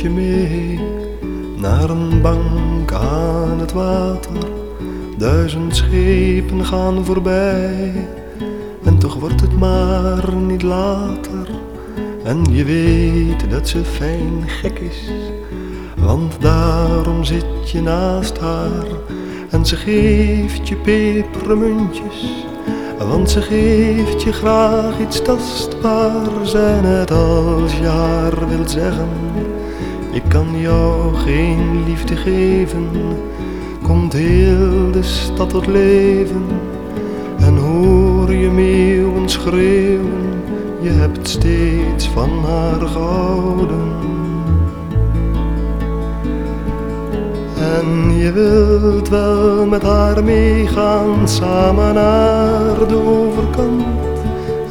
je mee naar een bank aan het water. Duizend schepen gaan voorbij en toch wordt het maar niet later. En je weet dat ze fijn gek is, want daarom zit je naast haar. En ze geeft je pepermuntjes, want ze geeft je graag iets tastbaars. En net als je haar zeggen, ik kan jou geen liefde geven, komt heel de stad tot leven. En hoor je meeuwen schreeuwen, je hebt steeds van haar gehouden. En je wilt wel met haar meegaan, samen naar de overkant.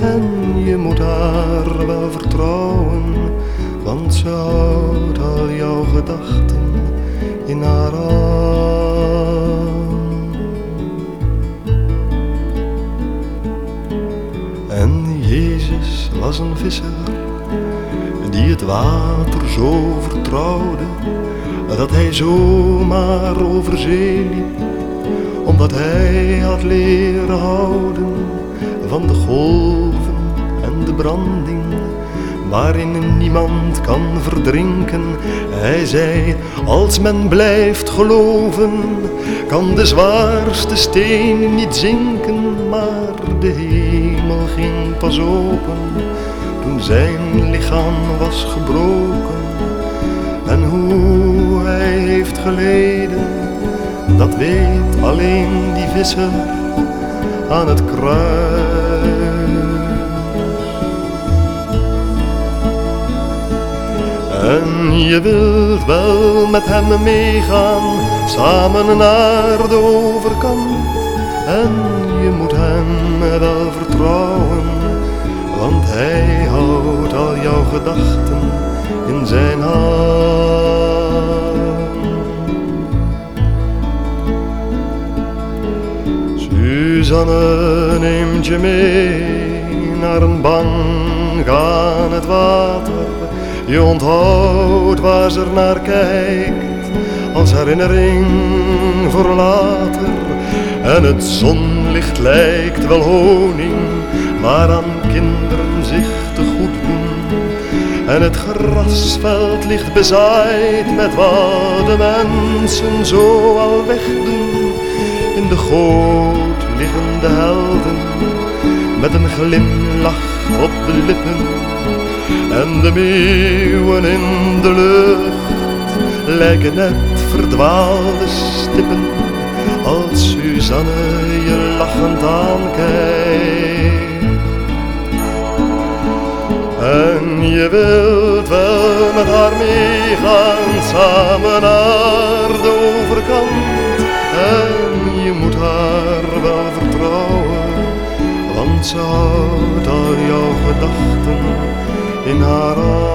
En je moet haar wel vertrouwen, want ze houdt al jouw gedachten in haar hand. En Jezus was een visser die het water zo vertrouwde dat hij zomaar over zee liep, omdat hij had leren houden van de golven en de branding waarin niemand kan verdrinken. Hij zei, als men blijft geloven, kan de zwaarste steen niet zinken, maar de hemel ging pas open toen zijn lichaam was gebroken. En hoe hij heeft geleden, dat weet alleen die visser aan het kruis. En je wilt wel met hem meegaan, samen naar de overkant. En je moet hem wel vertrouwen, want hij houdt al jouw gedachten in zijn hand. Suzanne neemt je mee naar een bank aan het water. Je onthoudt waar ze naar kijkt als herinnering voor later. En het zonlicht lijkt wel honing waaraan kinderen zich te goed doen. En het grasveld ligt bezaaid met wat de mensen zo al wegdoen. In de goot liggen de helden met een glimlach op de lippen. En de meeuwen in de lucht lijken net verdwaalde stippen. Als Suzanne je lachend aankijkt. En je wilt wel met haar meegaan, samen want ze houdt al jouw gedachten in haar hand.